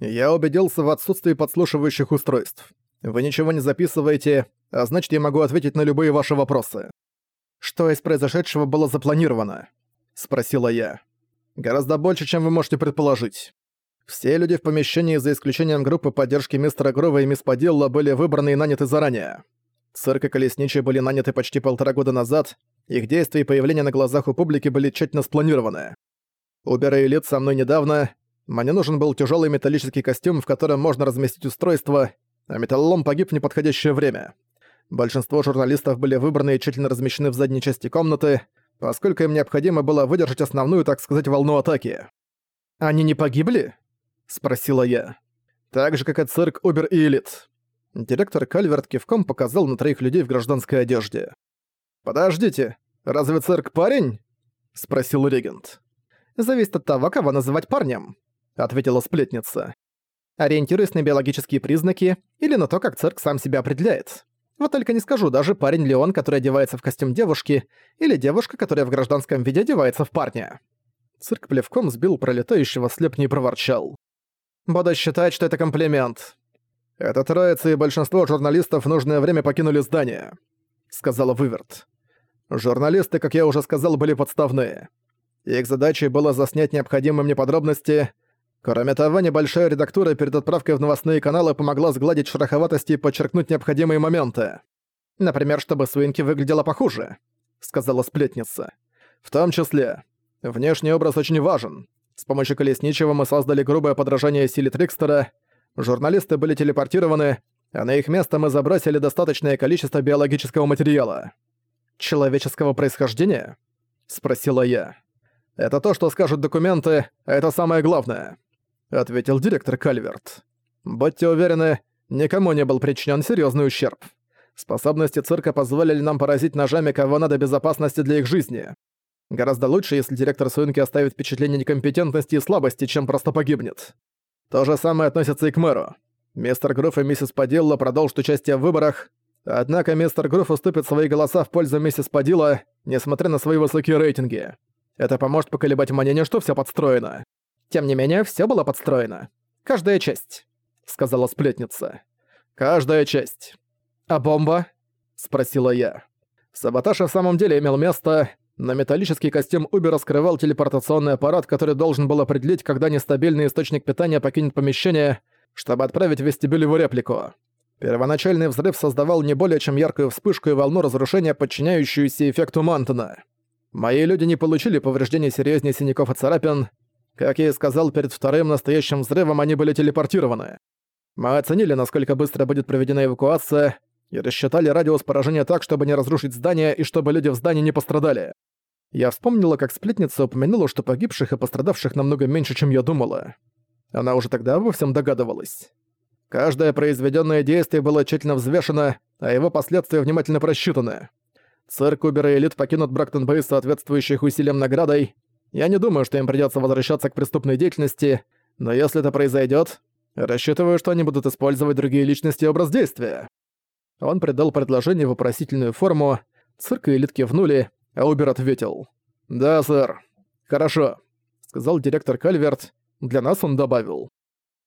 Я убедился в отсутствии подслушивающих устройств. Вы ничего не записываете, а значит, я могу ответить на любые ваши вопросы. Что из произошедшего было запланировано? Спросила я. Гораздо больше, чем вы можете предположить. Все люди в помещении, за исключением группы поддержки мистера Грова и мисс Падилла, были выбраны и наняты заранее. Цирк и Колесничий были наняты почти полтора года назад, их действия и появление на глазах у публики были тщательно спланированы. Убер и Элит со мной недавно. Мне нужен был тяжелый металлический костюм, в котором можно разместить устройство, а металлолом погиб в неподходящее время. Большинство журналистов были выбраны и тщательно размещены в задней части комнаты, поскольку им необходимо было выдержать основную, так сказать, волну атаки. «Они не погибли?» — спросила я. «Так же, как и цирк Убер и Элит». Директор Кальверт кивком показал на троих людей в гражданской одежде. «Подождите, разве цирк парень?» — спросил регент. «Зависит от того, кого называть парнем», — ответила сплетница. «Ориентируясь на биологические признаки или на то, как цирк сам себя определяет. Вот только не скажу, даже парень ли он, который одевается в костюм девушки, или девушка, которая в гражданском виде одевается в парня». Цирк плевком сбил пролетающего слепни и проворчал. «Буду считать, что это комплимент. Это троица и большинство журналистов в нужное время покинули здание», — сказала Выверт. Журналисты, как я уже сказал, были подставные. Их задачей было заснять необходимые мне подробности. Кроме того, небольшая редактура перед отправкой в новостные каналы помогла сгладить шероховатости и подчеркнуть необходимые моменты. Например, чтобы Суинки выглядела похуже, сказала сплетница. В том числе. Внешний образ очень важен. С помощью Колесничего мы создали грубое подражание силе Трикстера. Журналисты были телепортированы, а на их место мы забросили достаточное количество биологического материала человеческого происхождения?» — спросила я. «Это то, что скажут документы, а это самое главное», — ответил директор Кальверт. «Будьте уверены, никому не был причинен серьезный ущерб. Способности цирка позволили нам поразить ножами кого надо безопасности для их жизни. Гораздо лучше, если директор Суинки оставит впечатление некомпетентности и слабости, чем просто погибнет. То же самое относится и к мэру. Мистер Груф и миссис Падилла продолжат участие в выборах, Однако мистер Груф уступит свои голоса в пользу миссис Падила, несмотря на свои высокие рейтинги. Это поможет поколебать мнение, что все подстроено. Тем не менее, все было подстроено. Каждая часть, сказала сплетница. Каждая часть. А бомба? спросила я. Саботаж в самом деле имел место, но металлический костюм Убера скрывал телепортационный аппарат, который должен был определить, когда нестабильный источник питания покинет помещение, чтобы отправить в вестибюль его реплику. Первоначальный взрыв создавал не более чем яркую вспышку и волну разрушения, подчиняющуюся эффекту Мантона. Мои люди не получили повреждений серьезнее синяков и царапин. Как я и сказал, перед вторым настоящим взрывом они были телепортированы. Мы оценили, насколько быстро будет проведена эвакуация, и рассчитали радиус поражения так, чтобы не разрушить здание и чтобы люди в здании не пострадали. Я вспомнила, как сплетница упомянула, что погибших и пострадавших намного меньше, чем я думала. Она уже тогда обо всем догадывалась. Каждое произведенное действие было тщательно взвешено, а его последствия внимательно просчитаны. Цирк Убер и Элит покинут Броктон-Бей с соответствующей их усилиям наградой. Я не думаю, что им придется возвращаться к преступной деятельности, но если это произойдет, рассчитываю, что они будут использовать другие личности и образ действия. Он придал предложение вопросительную форму, Цирк и Элит кивнули, а Убер ответил. «Да, сэр. Хорошо», — сказал директор Кальверт. Для нас он добавил.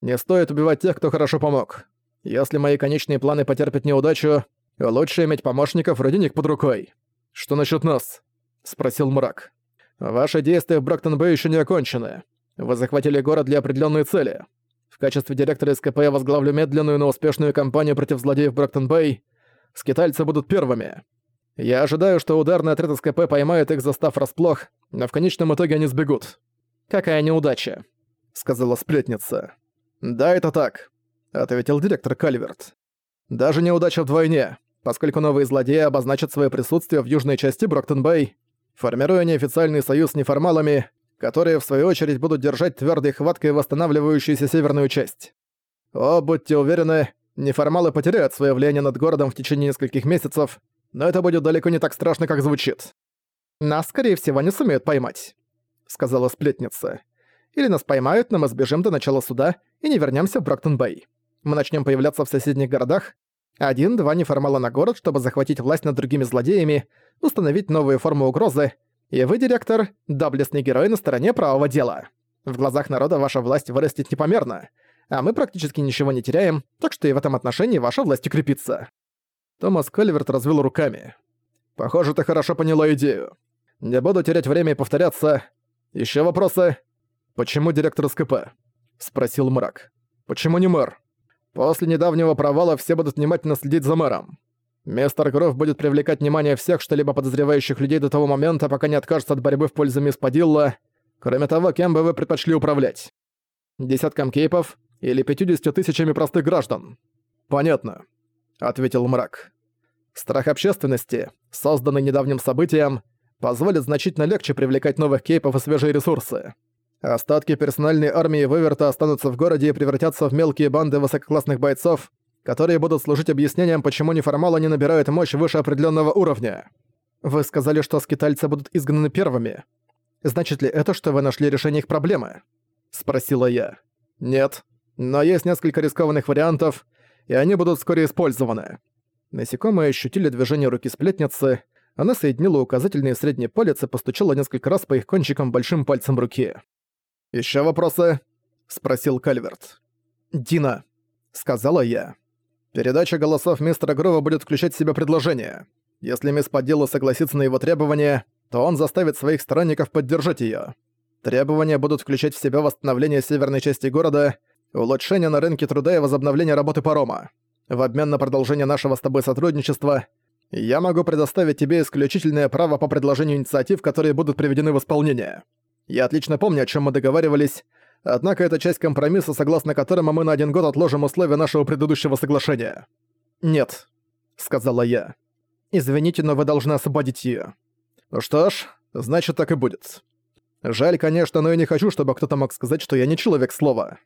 Не стоит убивать тех, кто хорошо помог. Если мои конечные планы потерпят неудачу, лучше иметь помощников вроде них под рукой. Что насчет нас? спросил Мрак. Ваши действия в Брактон-Бэй еще не окончены. Вы захватили город для определенной цели. В качестве директора СКП я возглавлю медленную, но успешную кампанию против злодеев Брактон-Бэй. Скитальцы будут первыми. Я ожидаю, что ударный отряд СКП поймает их, застав расплох, но в конечном итоге они сбегут. «Какая неудача», — сказала сплетница. «Да, это так», — ответил директор Кальверт. «Даже неудача вдвойне, поскольку новые злодеи обозначат свое присутствие в южной части Броктон-Бэй, формируя неофициальный союз с неформалами, которые, в свою очередь, будут держать твердой хваткой восстанавливающуюся северную часть. О, будьте уверены, неформалы потеряют свое влияние над городом в течение нескольких месяцев, но это будет далеко не так страшно, как звучит. «Нас, скорее всего, не сумеют поймать», — сказала сплетница. Или нас поймают, но мы сбежим до начала суда и не вернемся в Брактон-Бэй. Мы начнем появляться в соседних городах. Один-два неформала на город, чтобы захватить власть над другими злодеями, установить новые формы угрозы. И вы, директор, доблестный герой на стороне правого дела. В глазах народа ваша власть вырастет непомерно. а мы практически ничего не теряем, так что и в этом отношении ваша власть укрепится». Томас Кальверт развел руками. «Похоже, ты хорошо поняла идею. Не буду терять время и повторяться. Еще вопросы?» «Почему директор СКП?» — спросил мрак. «Почему не мэр? После недавнего провала все будут внимательно следить за мэром. Мистер Гров будет привлекать внимание всех что-либо подозревающих людей до того момента, пока не откажется от борьбы в пользу мисс Падилла. Кроме того, кем бы вы предпочли управлять? Десятком кейпов или пятьюдесятью тысячами простых граждан?» «Понятно», — ответил мрак. «Страх общественности, созданный недавним событием, позволит значительно легче привлекать новых кейпов и свежие ресурсы. Остатки персональной армии Выверта останутся в городе и превратятся в мелкие банды высококлассных бойцов, которые будут служить объяснением, почему неформалы не набирают мощь выше определенного уровня. Вы сказали, что скитальцы будут изгнаны первыми. Значит ли это, что вы нашли решение их проблемы? Спросила я. Нет. Но есть несколько рискованных вариантов, и они будут вскоре использованы. Насекомые ощутили движение руки сплетницы, она соединила указательный и средний палец и постучала несколько раз по их кончикам большим пальцем руки. «Ещё вопросы?» — спросил Кальверт. «Дина», — сказала я. «Передача голосов мистера Грова будет включать в себя предложение. Если мисс Подделу согласится на его требования, то он заставит своих сторонников поддержать её. Требования будут включать в себя восстановление северной части города, улучшение на рынке труда и возобновление работы парома. В обмен на продолжение нашего с тобой сотрудничества — я могу предоставить тебе исключительное право по предложению инициатив, которые будут приведены в исполнение. Я отлично помню, о чем мы договаривались, однако это часть компромисса, согласно которому мы на один год отложим условия нашего предыдущего соглашения». «Нет», — сказала я. «Извините, но вы должны освободить ее. «Ну что ж, значит, так и будет. Жаль, конечно, но я не хочу, чтобы кто-то мог сказать, что я не человек слова».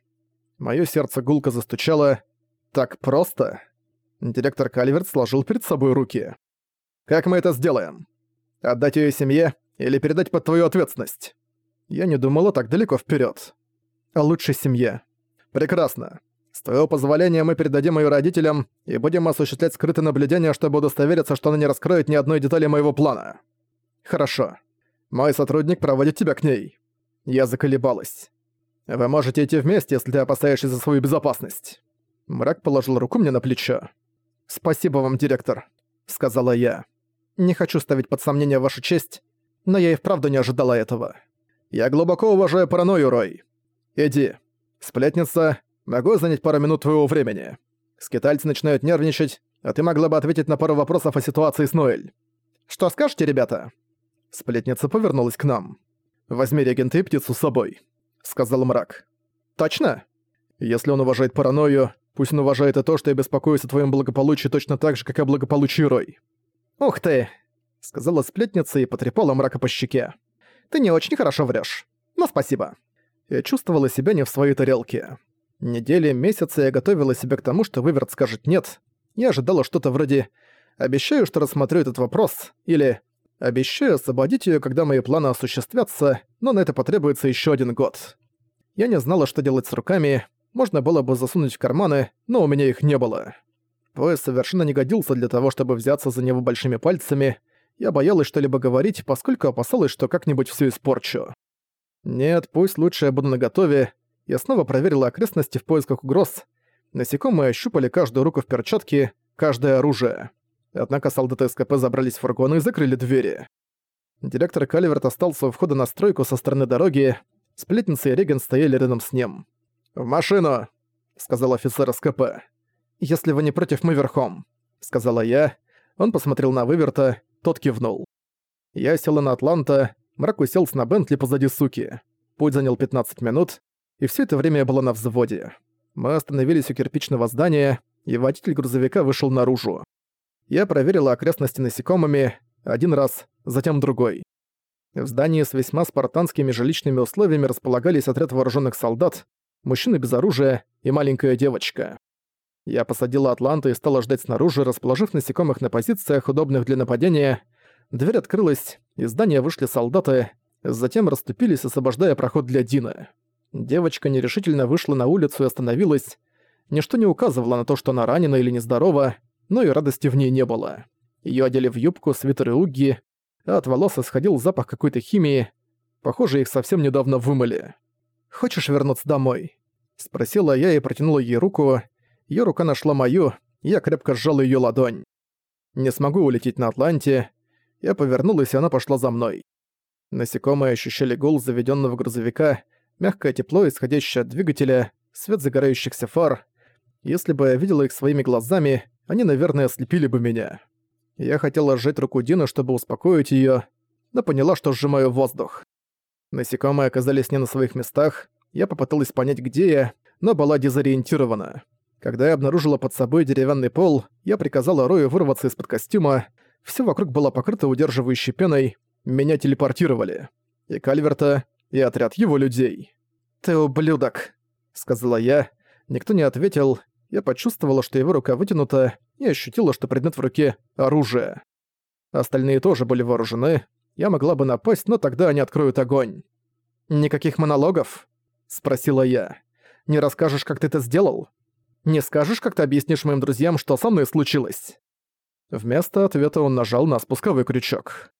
Моё сердце гулко застучало. «Так просто?» Директор Кальверт сложил перед собой руки. «Как мы это сделаем? Отдать её семье или передать под твою ответственность?» Я не думала так далеко вперёд. «О лучшей семье». «Прекрасно. С твоего позволения мы передадим её родителям и будем осуществлять скрытое наблюдение, чтобы удостовериться, что она не раскроет ни одной детали моего плана». «Хорошо. Мой сотрудник проводит тебя к ней». Я заколебалась. «Вы можете идти вместе, если ты опасаешься за свою безопасность». Мрак положил руку мне на плечо. «Спасибо вам, директор», — сказала я. «Не хочу ставить под сомнение вашу честь, но я и вправду не ожидала этого. Я глубоко уважаю паранойю, Рой. Иди. Сплетница, могу занять пару минут твоего времени. Скитальцы начинают нервничать, а ты могла бы ответить на пару вопросов о ситуации с Ноэль. Что скажете, ребята?» Сплетница повернулась к нам. «Возьми регента и птицу с собой», — сказал мрак. «Точно? Если он уважает паранойю, Пусть он уважает и то, что я беспокоюсь о твоем благополучии точно так же, как и о благополучии Рой. «Ух ты!» — сказала сплетница и потрепала мрака по щеке. «Ты не очень хорошо врешь. Но спасибо». Я чувствовала себя не в своей тарелке. Недели, месяцы я готовила себя к тому, что Выверт скажет «нет». Я ожидала что-то вроде «обещаю, что рассмотрю этот вопрос» или «обещаю освободить ее, когда мои планы осуществятся, но на это потребуется еще один год». Я не знала, что делать с руками, можно было бы засунуть в карманы, но у меня их не было. Пояс совершенно не годился для того, чтобы взяться за него большими пальцами. Я боялась что-либо говорить, поскольку опасалась, что как-нибудь всё испорчу. Нет, пусть лучше я буду наготове. Я снова проверила окрестности в поисках угроз. Насекомые ощупали каждую руку в перчатке, каждое оружие. Однако солдаты СКП забрались в фургон и закрыли двери. Директор Каливерт остался у входа на стройку со стороны дороги. Сплетница и Реген стояли рядом с ним. «В машину!» — сказал офицер СКП. «Если вы не против, мы верхом», — сказала я. Он посмотрел на выверта, тот кивнул. Я села на Атланта, мрак уселся на Бентли позади суки. Путь занял 15 минут, и все это время я была на взводе. Мы остановились у кирпичного здания, и водитель грузовика вышел наружу. Я проверила окрестности насекомыми, один раз, затем другой. В здании с весьма спартанскими жилищными условиями располагались отряд вооруженных солдат, мужчина без оружия и маленькая девочка. Я посадила Атланту и стала ждать снаружи, расположив насекомых на позициях, удобных для нападения. Дверь открылась, из здания вышли солдаты, затем расступились, освобождая проход для Дины. Девочка нерешительно вышла на улицу и остановилась. Ничто не указывало на то, что она ранена или нездорова, но и радости в ней не было. Её одели в юбку, свитер и угги, а от волос исходил запах какой-то химии. Похоже, их совсем недавно вымыли. «Хочешь вернуться домой?» — Спросила я и протянула ей руку. Её рука нашла мою, и я крепко сжал её ладонь. Не смогу улететь на Атланте. Я повернулась, и она пошла за мной. Насекомые ощущали гул заведённого грузовика, мягкое тепло, исходящее от двигателя, свет загорающихся фар. Если бы я видела их своими глазами, они, наверное, ослепили бы меня. Я хотела сжать руку Дины, чтобы успокоить её, но поняла, что сжимаю воздух. Насекомые оказались не на своих местах, я попыталась понять, где я, но была дезориентирована. Когда я обнаружила под собой деревянный пол, я приказала Рою вырваться из-под костюма. Всё вокруг было покрыто удерживающей пеной. Меня телепортировали. И Кальверта, и отряд его людей. «Ты ублюдок», — сказала я. Никто не ответил. Я почувствовала, что его рука вытянута, и ощутила, что предмет в руке — оружие. Остальные тоже были вооружены. Я могла бы напасть, но тогда они откроют огонь. «Никаких монологов?» — спросила я. «Не расскажешь, как ты это сделал? Не скажешь, как ты объяснишь моим друзьям, что со мной случилось?» Вместо ответа он нажал на спусковой крючок.